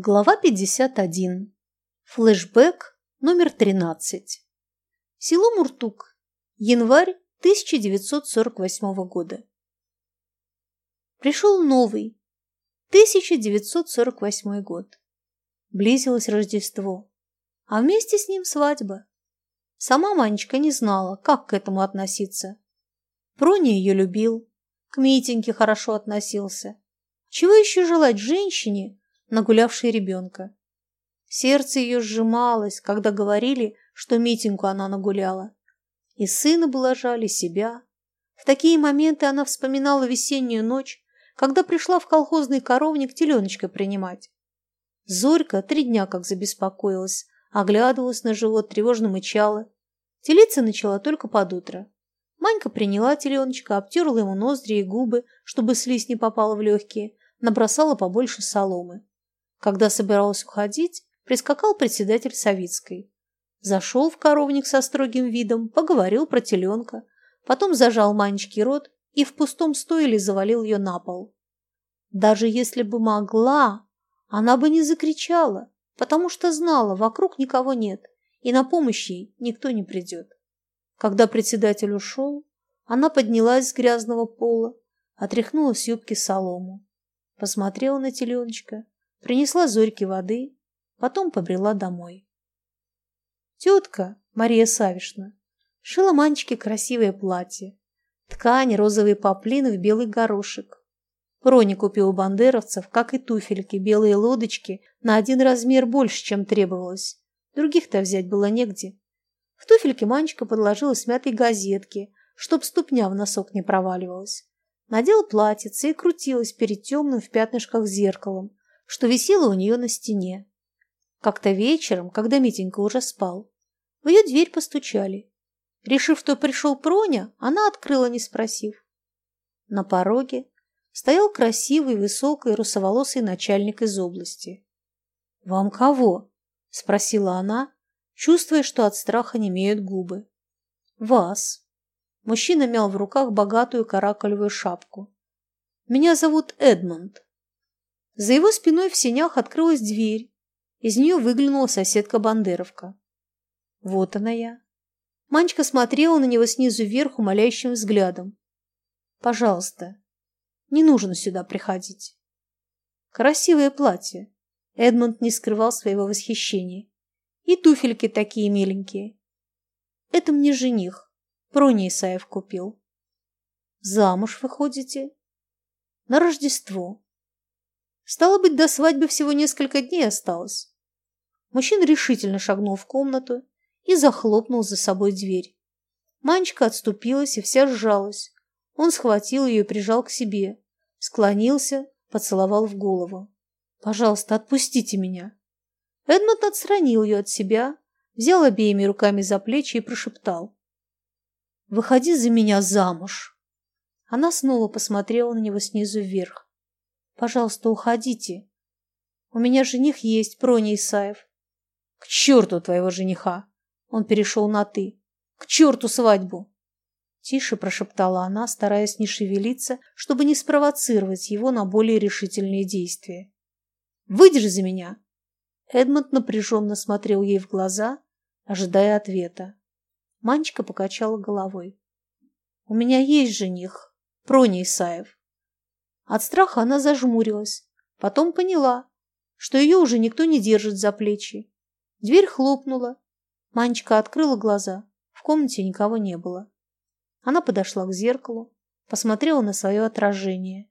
Глава 51. Флэшбэк номер 13. Село Муртук. Январь 1948 года. Пришел новый, 1948 год. Близилось Рождество, а вместе с ним свадьба. Сама Манечка не знала, как к этому относиться. Проня ее любил, к Митеньке хорошо относился. Чего еще желать женщине, нагулявшей ребенка. Сердце ее сжималось, когда говорили, что Митеньку она нагуляла. И сына было жаль, и себя. В такие моменты она вспоминала весеннюю ночь, когда пришла в колхозный коровник теленочка принимать. Зорька три дня как забеспокоилась, оглядывалась на живот, тревожно мычала. Телиться начала только под утро. Манька приняла теленочка, обтерла ему ноздри и губы, чтобы слизь не попала в легкие, набросала побольше соломы. Когда собиралась уходить, прискакал председатель Савицкой. Зашел в коровник со строгим видом, поговорил про теленка, потом зажал Манечке рот и в пустом стойле завалил ее на пол. Даже если бы могла, она бы не закричала, потому что знала, вокруг никого нет, и на помощь ей никто не придет. Когда председатель ушел, она поднялась с грязного пола, отряхнула с юбки солому, посмотрела на теленочка принесла Зорьке воды, потом побрела домой. Тетка Мария Савишна шила Манечке красивое платье, ткань розовый поплин в белый горошек. Прони купил у бандеровцев, как и туфельки, белые лодочки, на один размер больше, чем требовалось. Других-то взять было негде. В туфельке Манечка подложила смятой газетки, чтоб ступня в носок не проваливалась. Надела платьице и крутилась перед темным в пятнышках зеркалом, что висело у нее на стене. Как-то вечером, когда Митенька уже спал, в ее дверь постучали. Решив, что пришел Проня, она открыла, не спросив. На пороге стоял красивый, высокий, русоволосый начальник из области. «Вам кого?» – спросила она, чувствуя, что от страха не имеют губы. «Вас». Мужчина мял в руках богатую каракулевую шапку. «Меня зовут Эдмонд. За его спиной в сенях открылась дверь. Из нее выглянула соседка-бандеровка. Вот она я. Манечка смотрела на него снизу вверх умоляющим взглядом. «Пожалуйста, не нужно сюда приходить». Красивое платье. Эдмонд не скрывал своего восхищения. И туфельки такие миленькие. Это мне жених. Проня Исаев купил. Замуж выходите? На Рождество. Стало быть, до свадьбы всего несколько дней осталось. Мужчина решительно шагнул в комнату и захлопнул за собой дверь. Манечка отступилась и вся сжалась. Он схватил ее и прижал к себе, склонился, поцеловал в голову. «Пожалуйста, отпустите меня». Эдмонд отстранил ее от себя, взял обеими руками за плечи и прошептал. «Выходи за меня замуж». Она снова посмотрела на него снизу вверх. Пожалуйста, уходите. У меня жених есть, Проня Исаев. К черту твоего жениха! Он перешел на «ты». К черту свадьбу! Тише прошептала она, стараясь не шевелиться, чтобы не спровоцировать его на более решительные действия. «Выйдешь за меня!» Эдмонд напряженно смотрел ей в глаза, ожидая ответа. Манечка покачала головой. «У меня есть жених, Проня Исаев. От страха она зажмурилась. Потом поняла, что ее уже никто не держит за плечи. Дверь хлопнула. Манечка открыла глаза. В комнате никого не было. Она подошла к зеркалу, посмотрела на свое отражение.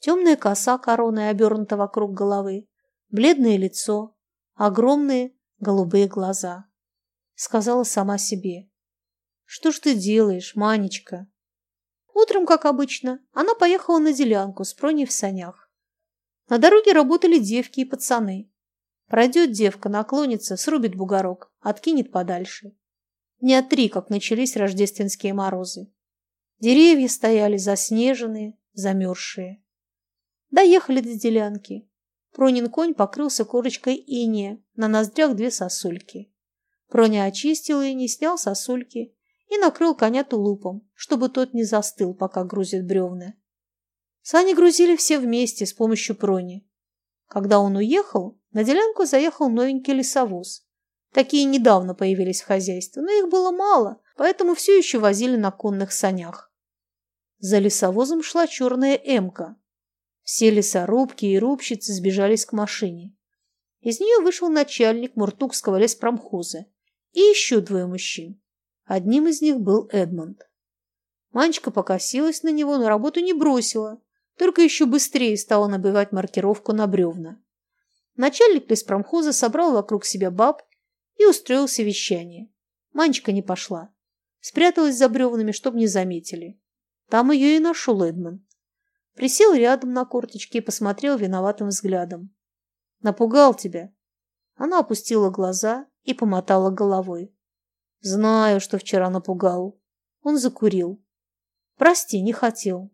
Темная коса короной обернута вокруг головы, бледное лицо, огромные голубые глаза. Сказала сама себе. «Что ж ты делаешь, Манечка?» Утром, как обычно, она поехала на делянку с Проней в санях. На дороге работали девки и пацаны. Пройдет девка, наклонится, срубит бугорок, откинет подальше. От три, как начались рождественские морозы. Деревья стояли заснеженные, замерзшие. Доехали до делянки. Пронин конь покрылся корочкой иния, на ноздрях две сосульки. Проня очистил и не снял сосульки и накрыл коня тулупом, чтобы тот не застыл, пока грузит бревна. Сани грузили все вместе с помощью прони. Когда он уехал, на делянку заехал новенький лесовоз. Такие недавно появились в хозяйстве, но их было мало, поэтому все еще возили на конных санях. За лесовозом шла черная эмка. Все лесорубки и рубщицы сбежались к машине. Из нее вышел начальник Муртукского леспромхоза и еще двое мужчин. Одним из них был Эдмонд. Манечка покосилась на него, но работу не бросила, только еще быстрее стала набивать маркировку на бревна. Начальник леспромхоза собрал вокруг себя баб и устроил совещание. Манечка не пошла. Спряталась за бревнами, чтобы не заметили. Там ее и нашел Эдмонд. Присел рядом на корточке и посмотрел виноватым взглядом. «Напугал тебя?» Она опустила глаза и помотала головой. «Знаю, что вчера напугал». Он закурил. «Прости, не хотел.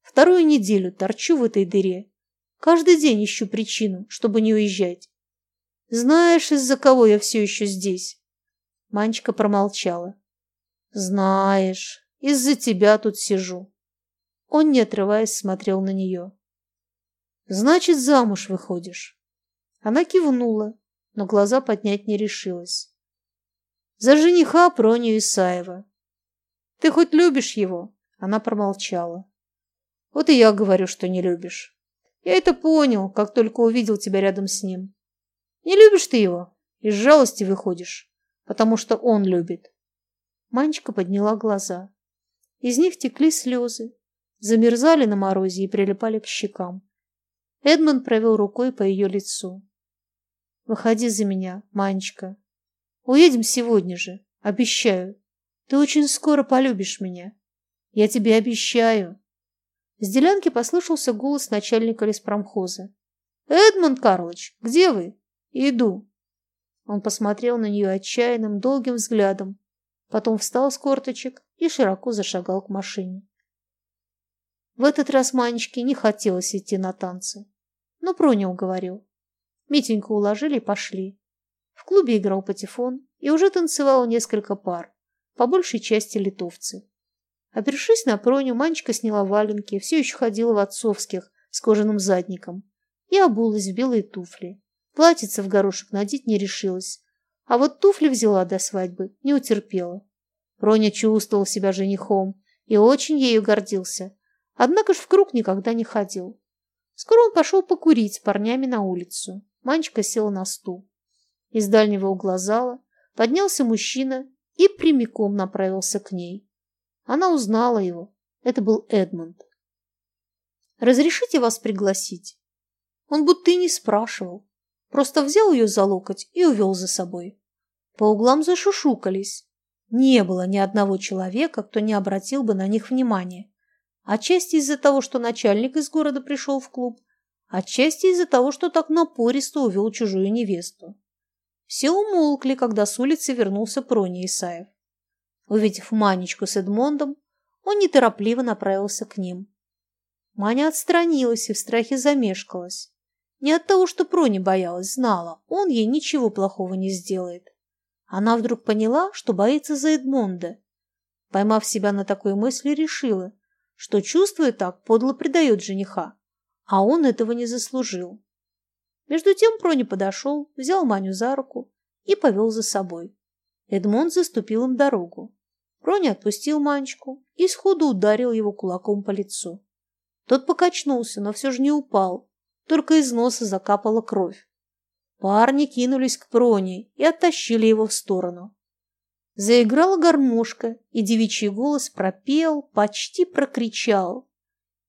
Вторую неделю торчу в этой дыре. Каждый день ищу причину, чтобы не уезжать. Знаешь, из-за кого я все еще здесь?» Манечка промолчала. «Знаешь, из-за тебя тут сижу». Он, не отрываясь, смотрел на нее. «Значит, замуж выходишь?» Она кивнула, но глаза поднять не решилась. «За жениха Проню Исаева. Ты хоть любишь его?» Она промолчала. «Вот и я говорю, что не любишь. Я это понял, как только увидел тебя рядом с ним. Не любишь ты его? Из жалости выходишь, потому что он любит». Манечка подняла глаза. Из них текли слезы, замерзали на морозе и прилипали к щекам. Эдмонд провел рукой по ее лицу. Выходи за меня, Манечка. Уедем сегодня же, обещаю. Ты очень скоро полюбишь меня. Я тебе обещаю. С делянки послышался голос начальника леспромхоза. «Эдмонд Карлович, где вы?» «Иду». Он посмотрел на нее отчаянным, долгим взглядом, потом встал с корточек и широко зашагал к машине. В этот раз Манечке не хотелось идти на танцы, но Проня уговорил. Митеньку уложили и пошли. В клубе играл патефон и уже танцевало несколько пар, по большей части литовцы. Опершись на Проню, Манечка сняла валенки, все еще ходила в отцовских с кожаным задником и обулась в белые туфли. Платьице в горошек надеть не решилась, а вот туфли взяла до свадьбы, не утерпела. Проня чувствовал себя женихом и очень ею гордился, однако ж в круг никогда не ходил. Скоро он пошел покурить с парнями на улицу. Манечка села на стул. Из дальнего угла зала поднялся мужчина и прямиком направился к ней. Она узнала его. Это был Эдмонд. «Разрешите вас пригласить?» Он будто и не спрашивал. Просто взял ее за локоть и увел за собой. По углам зашушукались. Не было ни одного человека, кто не обратил бы на них внимания. Отчасти из-за того, что начальник из города пришел в клуб, отчасти из-за того, что так напористо увел чужую невесту. Все умолкли, когда с улицы вернулся Проня Исаев. Увидев Манечку с Эдмондом, он неторопливо направился к ним. Маня отстранилась и в страхе замешкалась. Не от того, что Проня боялась, знала, он ей ничего плохого не сделает. Она вдруг поняла, что боится за Эдмонда. Поймав себя на такой мысли, решила, что, чувствуя так, подло предает жениха а он этого не заслужил. Между тем Проня подошел, взял Маню за руку и повел за собой. Эдмонд заступил им дорогу. Проня отпустил Манечку и сходу ударил его кулаком по лицу. Тот покачнулся, но все же не упал, только из носа закапала кровь. Парни кинулись к Проне и оттащили его в сторону. Заиграла гармошка, и девичий голос пропел, почти прокричал.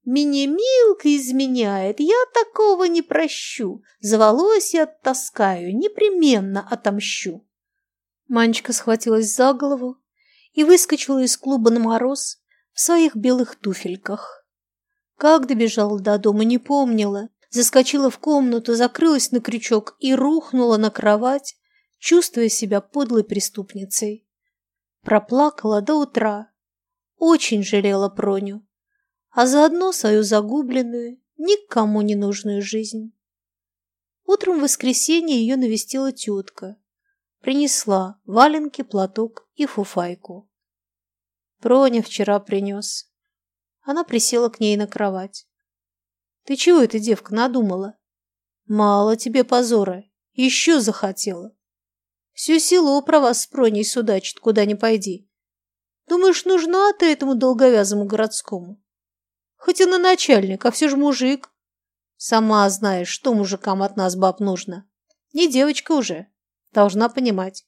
Меня Милка изменяет, я такого не прощу. За волосы оттаскаю, непременно отомщу. Манечка схватилась за голову и выскочила из клуба на мороз в своих белых туфельках. Как добежала до дома, не помнила. Заскочила в комнату, закрылась на крючок и рухнула на кровать, чувствуя себя подлой преступницей. Проплакала до утра. Очень жалела Проню а заодно свою загубленную, никому не нужную жизнь. Утром в воскресенье ее навестила тетка. Принесла валенки, платок и фуфайку. Проня вчера принес. Она присела к ней на кровать. «Ты чего эта девка надумала?» Мало тебе позора, еще захотела. Все село про вас с Проней судачит, куда ни пойди. Думаешь, нужна ты этому долговязому городскому? Хоть и на начальник, а все же мужик. Сама знаешь, что мужикам от нас баб нужно. Не девочка уже, должна понимать.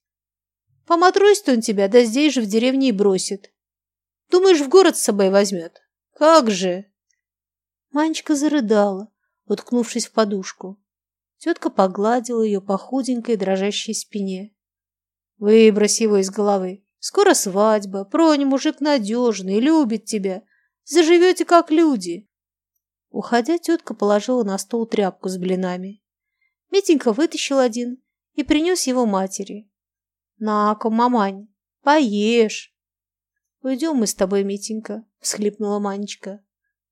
Поматросит он тебя, да здесь же в деревне и бросит. Думаешь, в город с собой возьмет? Как же? Манечка зарыдала, уткнувшись в подушку. Тетка погладила ее по худенькой дрожащей спине. Выбрось его из головы. Скоро свадьба, Проня мужик надежный, любит тебя. Заживете как люди. Уходя, тетка положила на стол тряпку с блинами. Митенька вытащил один и принес его матери. «На-ка, мамань, поешь!» «Уйдем мы с тобой, Митенька», — всхлипнула Манечка.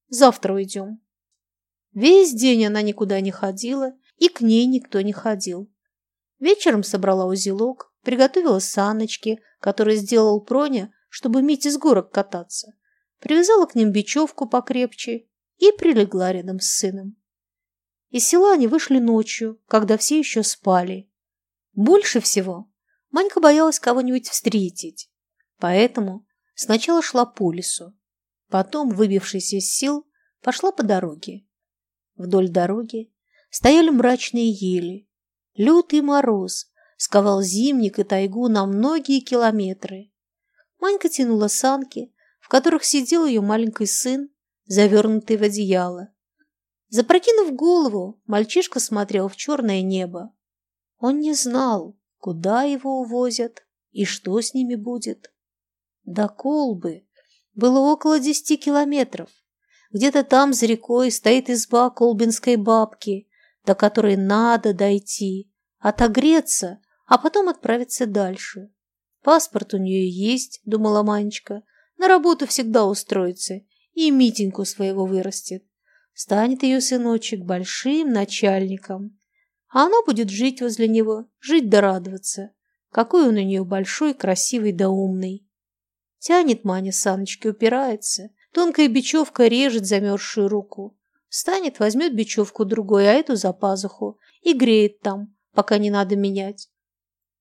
«Завтра уйдем». Весь день она никуда не ходила, и к ней никто не ходил. Вечером собрала узелок, приготовила саночки, которые сделал Проня, чтобы Мите с горок кататься, привязала к ним бечевку покрепче и прилегла рядом с сыном. Из села они вышли ночью, когда все еще спали. Больше всего Манька боялась кого-нибудь встретить, поэтому сначала шла по лесу, потом, выбившись из сил, пошла по дороге. Вдоль дороги стояли мрачные ели. Лютый мороз сковал зимник и тайгу на многие километры. Манька тянула санки, которых сидел ее маленький сын, завернутый в одеяло. Запрокинув голову, мальчишка смотрел в черное небо. Он не знал, куда его увозят и что с ними будет. До Колбы было около десяти километров. Где-то там за рекой стоит изба колбинской бабки, до которой надо дойти, отогреться, а потом отправиться дальше. Паспорт у нее есть, думала Манечка, на работу всегда устроится и Митеньку своего вырастет станет ее сыночек большим начальником. А она будет жить возле него, жить да радоваться. Какой он у нее большой, красивый да умный. Тянет Маня саночки, упирается. Тонкая бечевка режет замерзшую руку. Встанет, возьмет бечевку другой, а эту за пазуху, и греет там, пока не надо менять.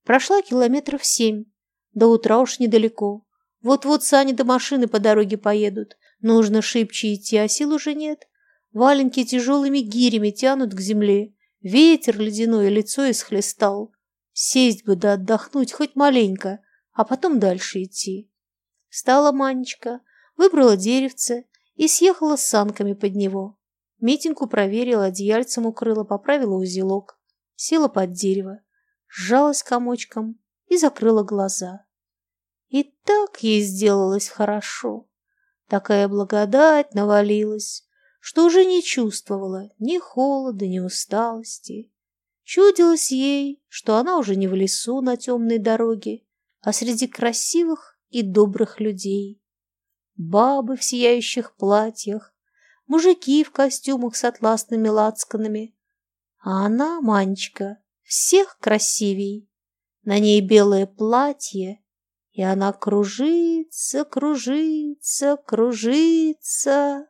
Прошла километров семь. До утра уж недалеко. Вот-вот сани до машины по дороге поедут. Нужно шибче идти, а сил уже нет. Валенки тяжелыми гирями тянут к земле. Ветер ледяное лицо исхлестал. Сесть бы да отдохнуть хоть маленько, а потом дальше идти. Встала Манечка, выбрала деревце и съехала с санками под него. Митинку проверила, одеяльцем укрыла, поправила узелок. Села под дерево, сжалась комочком и закрыла глаза. И так ей сделалось хорошо. Такая благодать навалилась, что уже не чувствовала ни холода, ни усталости. Чудилось ей, что она уже не в лесу на темной дороге, а среди красивых и добрых людей. Бабы в сияющих платьях, мужики в костюмах с атласными лацканами. А она, Манечка, всех красивей. На ней белое платье, и она кружится, кружится, кружится.